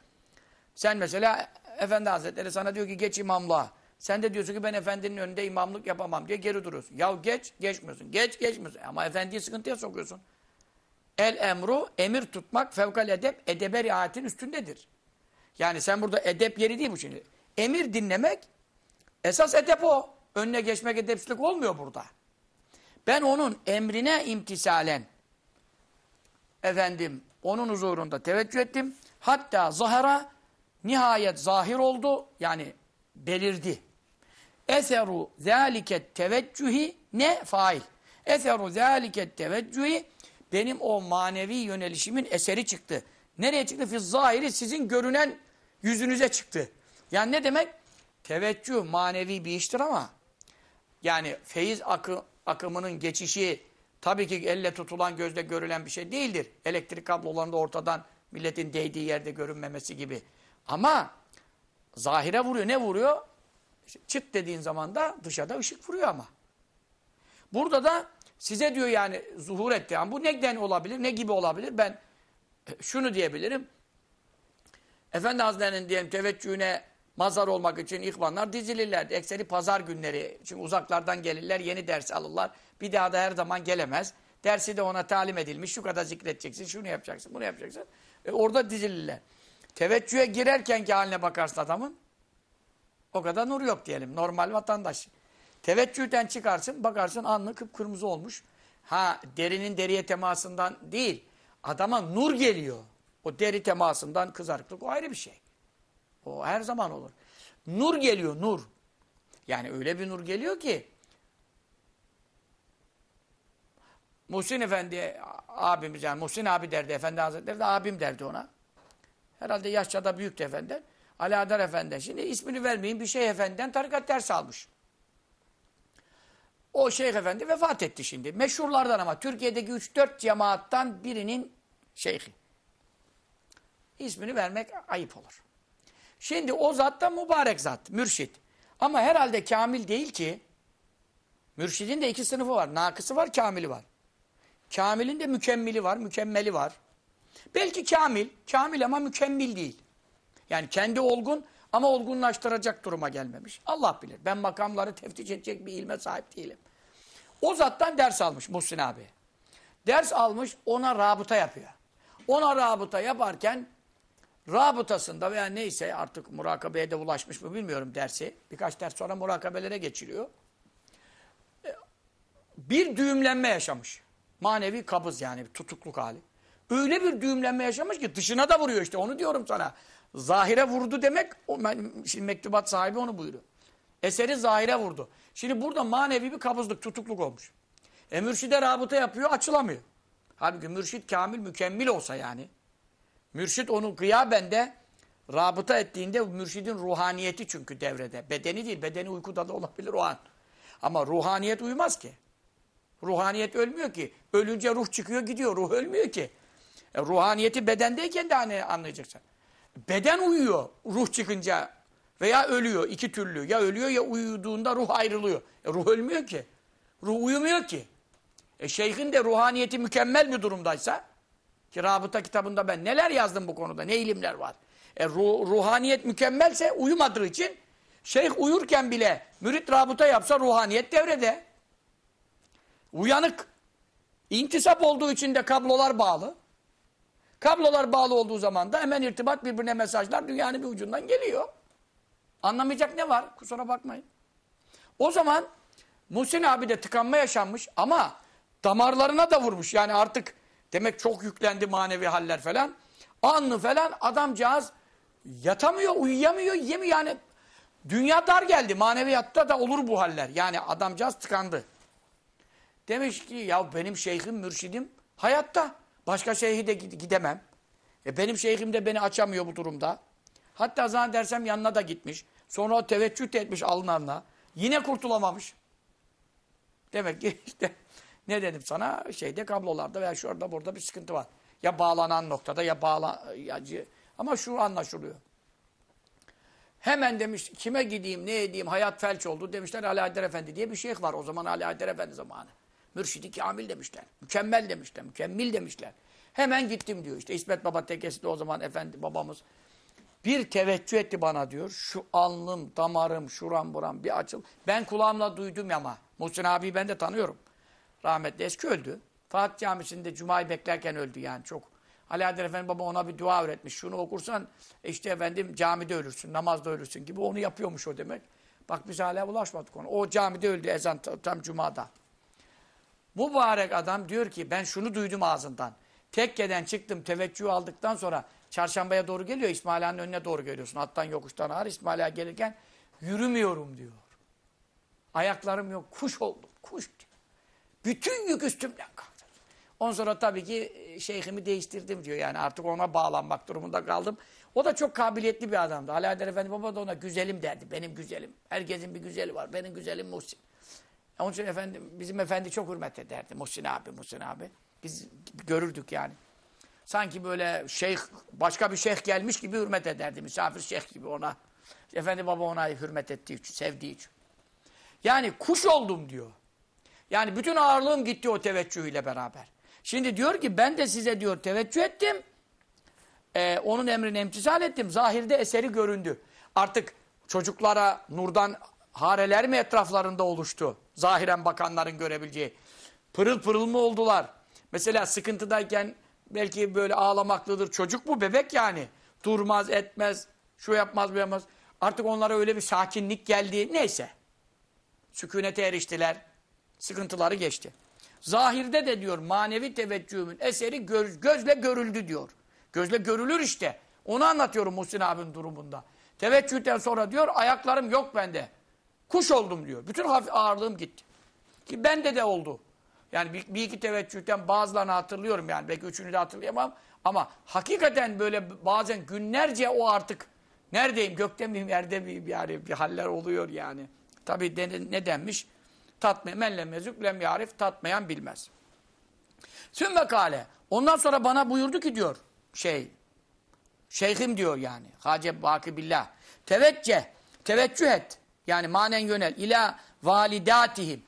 Sen mesela Efendi Hazretleri sana diyor ki geç imamlığa. Sen de diyorsun ki ben efendinin önünde imamlık yapamam diye geri duruyorsun. Ya geç, geçmiyorsun. Geç, geçmiyorsun. Ama efendiyi sıkıntıya sokuyorsun. El emru, emir tutmak fevkal edep, edebe riayetin üstündedir. Yani sen burada edep yeri değil bu şimdi. Emir dinlemek, esas edep o. Önüne geçmek edepsizlik olmuyor burada. Ben onun emrine imtisalen, efendim, onun huzurunda teveccüh ettim. Hatta zahara, nihayet zahir oldu, yani belirdi. Eseru zâliket teveccühi ne? Fail. Eseru zâliket teveccühi benim o manevi yönelişimin eseri çıktı. Nereye çıktı? Fiz zahiri sizin görünen yüzünüze çıktı. Yani ne demek? Teveccüh manevi bir iştir ama yani feyiz akı, akımının geçişi tabii ki elle tutulan gözle görülen bir şey değildir. Elektrik kablolarında ortadan milletin değdiği yerde görünmemesi gibi. Ama zahire vuruyor. Ne vuruyor? çıt dediğin zaman da dışarıda ışık vuruyor ama. Burada da size diyor yani zuhur etti. Yani bu neden olabilir, ne gibi olabilir? Ben şunu diyebilirim. Efendi Hazretleri'nin diyelim teveccühüne mazar olmak için ihvanlar dizilirlerdi. Ekseri pazar günleri. Çünkü uzaklardan gelirler, yeni ders alırlar. Bir daha da her zaman gelemez. Dersi de ona talim edilmiş. Şu kadar zikredeceksin, şunu yapacaksın, bunu yapacaksın. E orada dizilirler. Teveccühe girerkenki haline bakarsın adamın. O kadar nur yok diyelim. Normal vatandaş. Teveccühten çıkarsın, bakarsın alnı kıpkırmızı olmuş. Ha derinin deriye temasından değil. Adama nur geliyor. O deri temasından kızarıklık o ayrı bir şey. O her zaman olur. Nur geliyor, nur. Yani öyle bir nur geliyor ki Muhsin Efendi abimiz yani Muhsin abi derdi Efendi Hazretleri de abim derdi ona. Herhalde yaşça da büyüktü efendi. Ali Adar Efendi. Şimdi ismini vermeyin bir şeyh efendiden tarikat ders almış. O şeyh efendi vefat etti şimdi. Meşhurlardan ama Türkiye'deki 3-4 cemaattan birinin şeyhi. İsmini vermek ayıp olur. Şimdi o zat da mübarek zat, mürşit. Ama herhalde kamil değil ki. Mürşidin de iki sınıfı var. Nakısı var, kamili var. Kamilin de mükemmeli var, mükemmeli var. Belki kamil, kamil ama mükemmel değil. Yani kendi olgun ama olgunlaştıracak duruma gelmemiş. Allah bilir. Ben makamları teftiş edecek bir ilme sahip değilim. O zattan ders almış Muhsin abi. Ders almış ona rabıta yapıyor. Ona rabıta yaparken rabıtasında veya neyse artık murakabeye de ulaşmış mı bilmiyorum dersi. Birkaç ders sonra murakabelere geçiriyor. Bir düğümlenme yaşamış. Manevi kabız yani tutukluk hali. Öyle bir düğümlenme yaşamış ki dışına da vuruyor işte onu diyorum sana. Zahire vurdu demek, o, şimdi mektubat sahibi onu buyuruyor. Eseri zahire vurdu. Şimdi burada manevi bir kabızlık, tutukluk olmuş. E mürşide rabıta yapıyor, açılamıyor. Halbuki mürşit kamil, mükemmel olsa yani. Mürşit onu gıyabende rabıta ettiğinde mürşidin ruhaniyeti çünkü devrede. Bedeni değil, bedeni uykuda da olabilir o an. Ama ruhaniyet uyumaz ki. Ruhaniyet ölmüyor ki. Ölünce ruh çıkıyor gidiyor, ruh ölmüyor ki. E, ruhaniyeti bedendeyken de hani anlayacaksın. Beden uyuyor ruh çıkınca veya ölüyor iki türlü. Ya ölüyor ya uyuduğunda ruh ayrılıyor. E, ruh ölmüyor ki. Ruh uyumuyor ki. E, şeyhin de ruhaniyeti mükemmel bir durumdaysa ki Rabıta kitabında ben neler yazdım bu konuda ne ilimler var. E, ruh, ruhaniyet mükemmelse uyumadığı için şeyh uyurken bile mürit rabıta yapsa ruhaniyet devrede. Uyanık. İntisap olduğu için de kablolar bağlı. Kablolar bağlı olduğu zaman da hemen irtibat birbirine mesajlar dünyanın bir ucundan geliyor. Anlamayacak ne var? Kusura bakmayın. O zaman Muhsin abi de tıkanma yaşanmış ama damarlarına da vurmuş. Yani artık demek çok yüklendi manevi haller falan. Anlı falan adamcağız yatamıyor, uyuyamıyor, yemiyor. Yani dünya dar geldi. Maneviyatta da olur bu haller. Yani adamcağız tıkandı. Demiş ki ya benim şeyhim, mürşidim hayatta. Başka şeyhi de gidemem. E benim şeyhim de beni açamıyor bu durumda. Hatta zannedersem yanına da gitmiş. Sonra o teveccüh etmiş alınanla. Yine kurtulamamış. Demek ki <laughs> işte ne dedim sana şeyde kablolarda veya şurada burada bir sıkıntı var. Ya bağlanan noktada ya bağla ama şu anlaşılıyor. Hemen demiş kime gideyim ne edeyim hayat felç oldu demişler Ali Haydar Efendi diye bir şeyh var o zaman Ali Haydar Efendi zamanı. Mürşidi kamil demişler. Mükemmel demişler. Mükemmel demişler. Hemen gittim diyor. İşte İsmet Baba tekesi de o zaman efendi babamız. Bir teveccüh etti bana diyor. Şu alnım, damarım, şuram buram bir açıl. Ben kulağımla duydum ama. Muhsin abi ben de tanıyorum. Rahmetli eski öldü. Fatih Camisi'nde Cuma'yı beklerken öldü yani çok. Adel Efendi baba ona bir dua öğretmiş. Şunu okursan işte efendim camide ölürsün, namazda ölürsün gibi onu yapıyormuş o demek. Bak biz hala ulaşmadık ona. O camide öldü ezan tam Cuma'da. Mübarek adam diyor ki ben şunu duydum ağzından. Tekkeden çıktım teveccüh aldıktan sonra çarşambaya doğru geliyor. İsmail Ağa'nın önüne doğru geliyorsun. Attan yokuştan ağır İsmail Ağa gelirken yürümüyorum diyor. Ayaklarım yok. Kuş oldum. Kuş diyor. Bütün yük üstümden kalktı. Ondan sonra tabii ki e, şeyhimi değiştirdim diyor. Yani artık ona bağlanmak durumunda kaldım. O da çok kabiliyetli bir adamdı. Alaeddin Efendi Baba da ona güzelim derdi. Benim güzelim. Herkesin bir güzeli var. Benim güzelim Muhsin. Onun için efendim, bizim efendi çok hürmet ederdi. Muhsin abi, Muhsin abi. Biz görürdük yani. Sanki böyle şeyh, başka bir şeyh gelmiş gibi hürmet ederdi. Misafir şeyh gibi ona. Efendi baba ona hürmet ettiği için, sevdiği için. Yani kuş oldum diyor. Yani bütün ağırlığım gitti o teveccüh ile beraber. Şimdi diyor ki ben de size diyor teveccüh ettim. Ee, onun emrini emtisal ettim. Zahirde eseri göründü. Artık çocuklara nurdan hareler mi etraflarında oluştu? Zahiren bakanların görebileceği. Pırıl pırıl mı oldular? Mesela sıkıntıdayken belki böyle ağlamaklıdır. Çocuk bu bebek yani. Durmaz etmez. Şu yapmaz bu yapmaz. Artık onlara öyle bir sakinlik geldi. Neyse. Sükunete eriştiler. Sıkıntıları geçti. Zahirde de diyor manevi teveccühümün eseri göz, gözle görüldü diyor. Gözle görülür işte. Onu anlatıyorum Muhsin abinin durumunda. Teveccühten sonra diyor ayaklarım yok bende. Kuş oldum diyor. Bütün hafif ağırlığım gitti. Ki bende de oldu. Yani bir, bir iki teveccühten bazılarını hatırlıyorum yani. Belki üçünü de hatırlayamam. Ama hakikaten böyle bazen günlerce o artık neredeyim gökte miyim yerde miyim yani bir haller oluyor yani. Tabi ne denmiş? Tatmayan menlem lem yarif tatmayan bilmez. Sümme kale. Ondan sonra bana buyurdu ki diyor şey şeyhim diyor yani. Hacı Baki Billah. Tevecceh. Teveccüh et. Yani manen yönel. İla validatihim.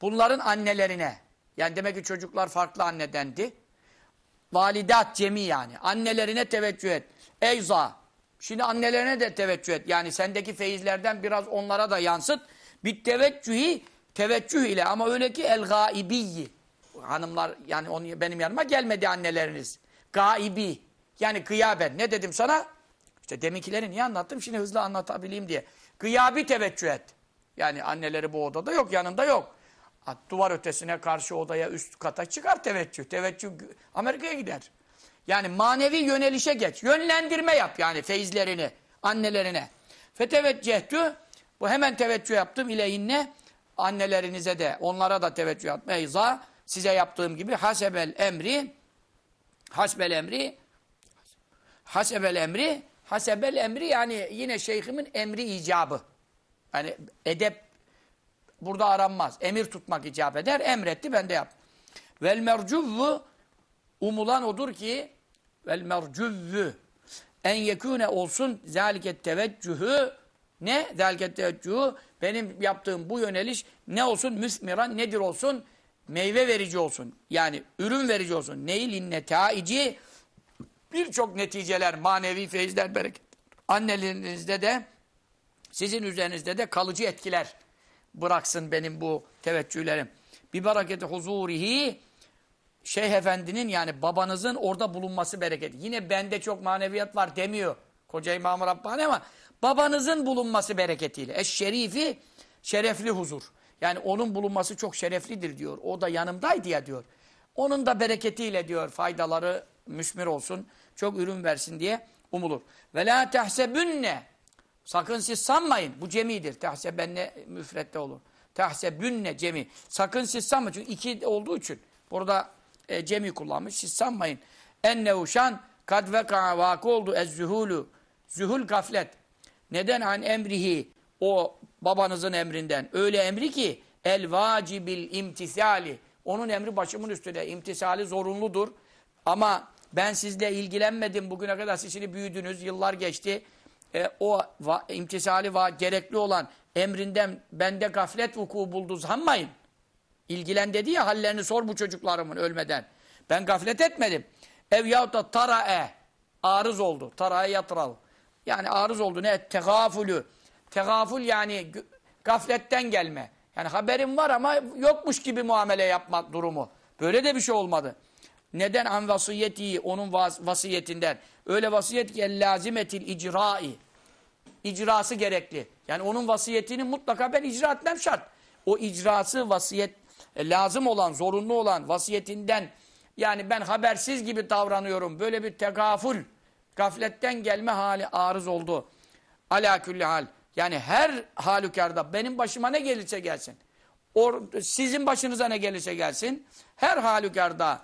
Bunların annelerine. Yani demek ki çocuklar farklı annedendi. Validat cemi yani. Annelerine teveccüh et. Eyza. Şimdi annelerine de teveccüh et. Yani sendeki feyizlerden biraz onlara da yansıt. Bir teveccühi teveccüh ile ama öyle ki el gaibiyyi. Hanımlar yani onu benim yanıma gelmedi anneleriniz. Gaibi. Yani gıyaben. Ne dedim sana? İşte deminkileri niye anlattım? Şimdi hızlı anlatabileyim diye. Gıyabi teveccüh et. Yani anneleri bu odada yok, yanında yok. Duvar ötesine karşı odaya üst kata çıkar teveccüh. Teveccüh Amerika'ya gider. Yani manevi yönelişe geç. Yönlendirme yap yani feyizlerini, annelerine. Feteveccehtu bu hemen teveccüh yaptım ileyhinne annelerinize de onlara da teveccüh yapma. Eyza size yaptığım gibi hasebel emri hasbel emri hasebel emri hasebel emri yani yine şeyhimin emri icabı. Yani edep burada aranmaz. Emir tutmak icap eder. Emretti ben de yap. Vel mercuvvu umulan odur ki vel mercuvvu en yekune olsun zaliket teveccühü ne? Zaliket teveccühü benim yaptığım bu yöneliş ne olsun? Müsmiran nedir olsun? Meyve verici olsun. Yani ürün verici olsun. Neyi linne taici birçok neticeler, manevi feyizler, bereket. Annelerinizde de sizin üzerinizde de kalıcı etkiler bıraksın benim bu teveccühlerim. Bir bereketi huzurihi Şeyh Efendi'nin yani babanızın orada bulunması bereketi. Yine bende çok maneviyat var demiyor Koca İmam-ı Rabbani ama babanızın bulunması bereketiyle. Eş-şerifi şerefli huzur. Yani onun bulunması çok şereflidir diyor. O da yanımdaydı ya diyor. Onun da bereketiyle diyor faydaları müşmir olsun. Çok ürün versin diye umulur. Ve la tehsebünne Sakın siz sanmayın. Bu cemidir. Tehsebenne müfrette olur. Tehsebünne cemi. Sakın siz sanmayın. Çünkü iki olduğu için. Burada e, cemi kullanmış. Siz sanmayın. Ennehu şan kad veka vakı oldu ez zühulü. Zühul gaflet. Neden an emrihi o babanızın emrinden. Öyle emri ki el vacibil imtisali. Onun emri başımın üstünde. İmtisali zorunludur. Ama ben sizle ilgilenmedim. Bugüne kadar siz şimdi büyüdünüz. Yıllar geçti. E, o va, imtisali va, gerekli olan emrinden bende gaflet vuku buldu sanmayın. İlgilen dedi ya hallerini sor bu çocuklarımın ölmeden. Ben gaflet etmedim. Ev yahut da tara'e arız oldu. Tara'e yatıral. Yani arız oldu ne? Tegafülü. Tegafül yani gafletten gelme. Yani haberim var ama yokmuş gibi muamele yapma durumu. Böyle de bir şey olmadı. Neden an vasiyeti onun vas vasiyetinden? Öyle vasiyet ki lazimetil icrai. İcrası gerekli. Yani onun vasiyetini mutlaka ben icra etmem şart. O icrası vasiyet e, lazım olan, zorunlu olan vasiyetinden yani ben habersiz gibi davranıyorum. Böyle bir tegaful, gafletten gelme hali arız oldu. Ala hal. Yani her halükarda benim başıma ne gelirse gelsin. Or, sizin başınıza ne gelirse gelsin. Her halükarda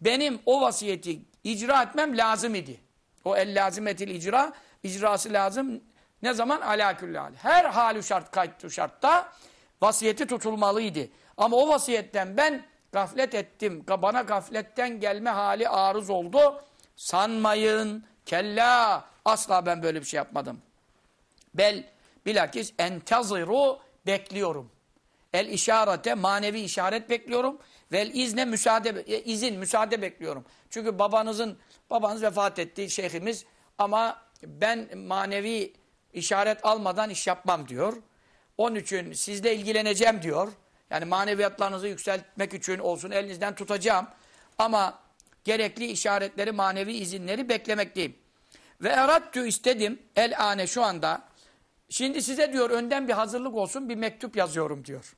benim o vasiyeti icra etmem lazım idi. O el lazimetil icra, icrası lazım. Ne zaman? Ala külli hal. Her halü şart, kayıtlı şartta vasiyeti tutulmalıydı. Ama o vasiyetten ben gaflet ettim. Bana gafletten gelme hali arız oldu. Sanmayın. Kella. Asla ben böyle bir şey yapmadım. Bel bilakis entaziru bekliyorum. El işarete manevi işaret bekliyorum. Vel izne müsaade e, izin müsaade bekliyorum. Çünkü babanızın babanız vefat etti şeyhimiz ama ben manevi işaret almadan iş yapmam diyor. Onun için sizle ilgileneceğim diyor. Yani maneviyatlarınızı yükseltmek için olsun elinizden tutacağım. Ama gerekli işaretleri, manevi izinleri beklemekteyim. Ve erattü istedim el ane şu anda. Şimdi size diyor önden bir hazırlık olsun bir mektup yazıyorum diyor.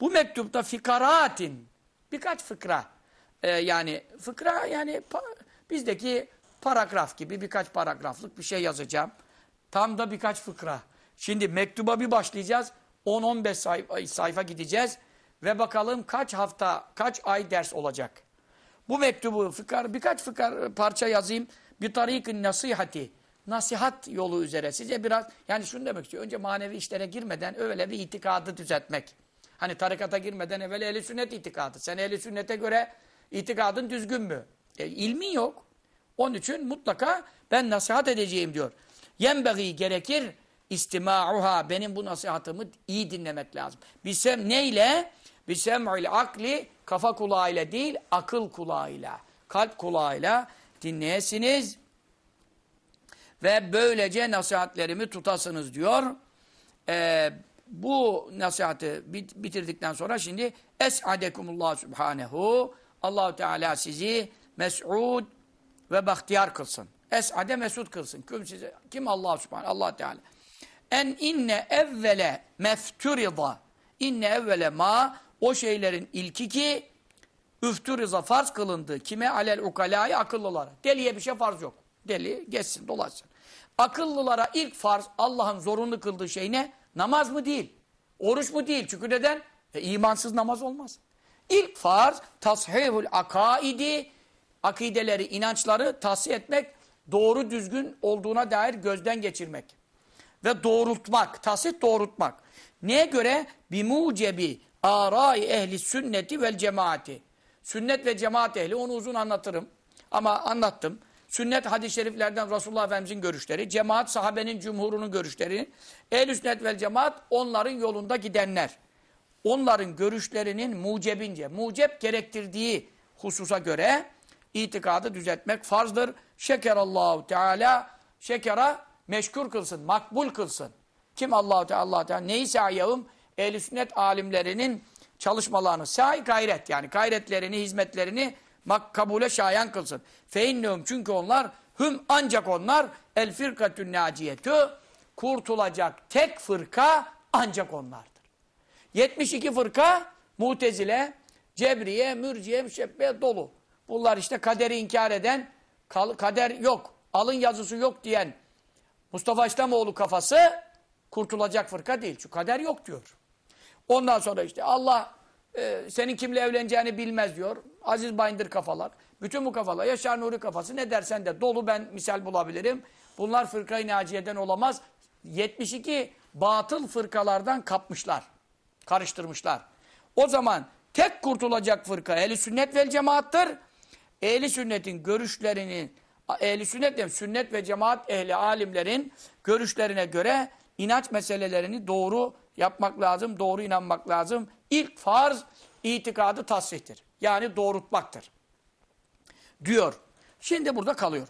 Bu mektupta fikaratin birkaç fıkra e, yani fıkra yani pa, bizdeki paragraf gibi birkaç paragraflık bir şey yazacağım. Tam da birkaç fıkra. Şimdi mektuba bir başlayacağız. 10-15 sayfa, sayfa gideceğiz. Ve bakalım kaç hafta, kaç ay ders olacak. Bu mektubu fıkar, birkaç fıkar parça yazayım. Bir tarikin nasihati. Nasihat yolu üzere size biraz, yani şunu demek istiyor. Önce manevi işlere girmeden öyle bir itikadı düzeltmek. Hani tarikata girmeden evvel ehli sünnet itikadı. Sen ehli sünnete göre itikadın düzgün mü? E, ilmin yok. Onun için mutlaka ben nasihat edeceğim diyor. Yenbeği gerekir istima'uha benim bu nasihatımı iyi dinlemek lazım. Bisem neyle? Bisem'il akli kafa kulağıyla değil akıl kulağıyla, kalp kulağıyla dinleyesiniz ve böylece nasihatlerimi tutasınız diyor. Ee, bu nasihatı bitirdikten sonra şimdi es'adekumullah subhanehu Allahu Teala sizi mes'ud ve bahtiyar kılsın. Es'ade mesud kılsın. Kim size? Kim Allah subhanahu Allah Teala. En inne evvele mefturida. İnne evvele ma o şeylerin ilki ki üfturiza farz kılındı. Kime? Alel ukalayı akıllılara. Deliye bir şey farz yok. Deli geçsin dolaşsın. Akıllılara ilk farz Allah'ın zorunlu kıldığı şey ne? Namaz mı değil? Oruç mu değil? Çünkü neden? E, imansız namaz olmaz. İlk farz tashihul akaidi akideleri, inançları tahsih etmek, doğru düzgün olduğuna dair gözden geçirmek. Ve doğrultmak, tahsih doğrultmak. Neye göre? Bimucebi arai ehli sünneti vel cemaati. Sünnet ve cemaat ehli, onu uzun anlatırım. Ama anlattım. Sünnet hadis-i şeriflerden Resulullah Efendimizin görüşleri, cemaat sahabenin cumhurunun görüşleri, ehl sünnet vel cemaat onların yolunda gidenler. Onların görüşlerinin mucebince, mucep gerektirdiği hususa göre itikadı düzeltmek farzdır. Şekerallahu Teala şekera meşkur kılsın, makbul kılsın. Kim Allahu Teala Allah Teala neyse ayağım ehli sünnet alimlerinin çalışmalarını, sahi gayret yani gayretlerini, hizmetlerini mak kabule şayan kılsın. Feinnehum çünkü onlar hüm ancak onlar el firkatün naciyetü kurtulacak tek fırka ancak onlardır. 72 fırka Mutezile, Cebriye, Mürciye, Müşebbiye dolu. Bunlar işte kaderi inkar eden, kader yok, alın yazısı yok diyen Mustafa İslamoğlu kafası kurtulacak fırka değil. Şu kader yok diyor. Ondan sonra işte Allah e, senin kimle evleneceğini bilmez diyor. Aziz Bayındır kafalar. Bütün bu kafalar. Yaşar Nuri kafası ne dersen de dolu ben misal bulabilirim. Bunlar fırkayı naciyeden olamaz. 72 batıl fırkalardan kapmışlar. Karıştırmışlar. O zaman tek kurtulacak fırka ehli sünnet vel cemaattır. Ehli sünnetin görüşlerini ehli sünnet de sünnet ve cemaat ehli alimlerin görüşlerine göre inanç meselelerini doğru yapmak lazım, doğru inanmak lazım. İlk farz itikadı tasihtir. Yani doğrultmaktır. Diyor. Şimdi burada kalıyor.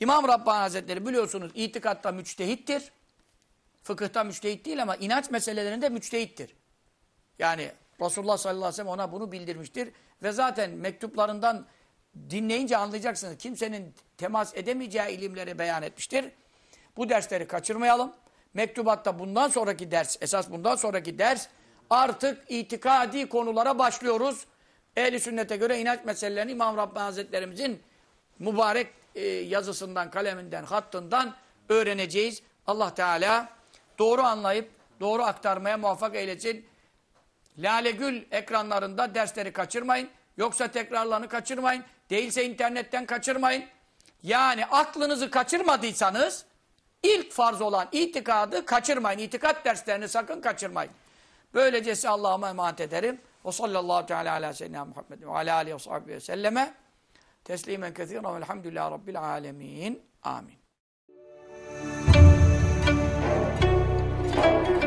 İmam Rabbani Hazretleri biliyorsunuz itikatta müçtehittir. Fıkıhta müçtehit değil ama inanç meselelerinde müçtehittir. Yani Resulullah sallallahu aleyhi ve sellem ona bunu bildirmiştir. Ve zaten mektuplarından dinleyince anlayacaksınız. Kimsenin temas edemeyeceği ilimleri beyan etmiştir. Bu dersleri kaçırmayalım. Mektubatta bundan sonraki ders, esas bundan sonraki ders artık itikadi konulara başlıyoruz. Ehli sünnete göre inanç meselelerini İmam Rabbani Hazretlerimizin mübarek e, yazısından, kaleminden, hattından öğreneceğiz. Allah Teala doğru anlayıp doğru aktarmaya muvaffak eylesin. Lale Gül ekranlarında dersleri kaçırmayın. Yoksa tekrarlarını kaçırmayın. Değilse internetten kaçırmayın. Yani aklınızı kaçırmadıysanız ilk farz olan itikadı kaçırmayın. İtikat derslerini sakın kaçırmayın. Böylecesi Allah'ıma emanet ederim. وصلى الله تعالى على سيدنا محمد وعلى آله وصحبه وسلم. تسليما كثيرا والحمد لله رب العالمين. آمين. thank you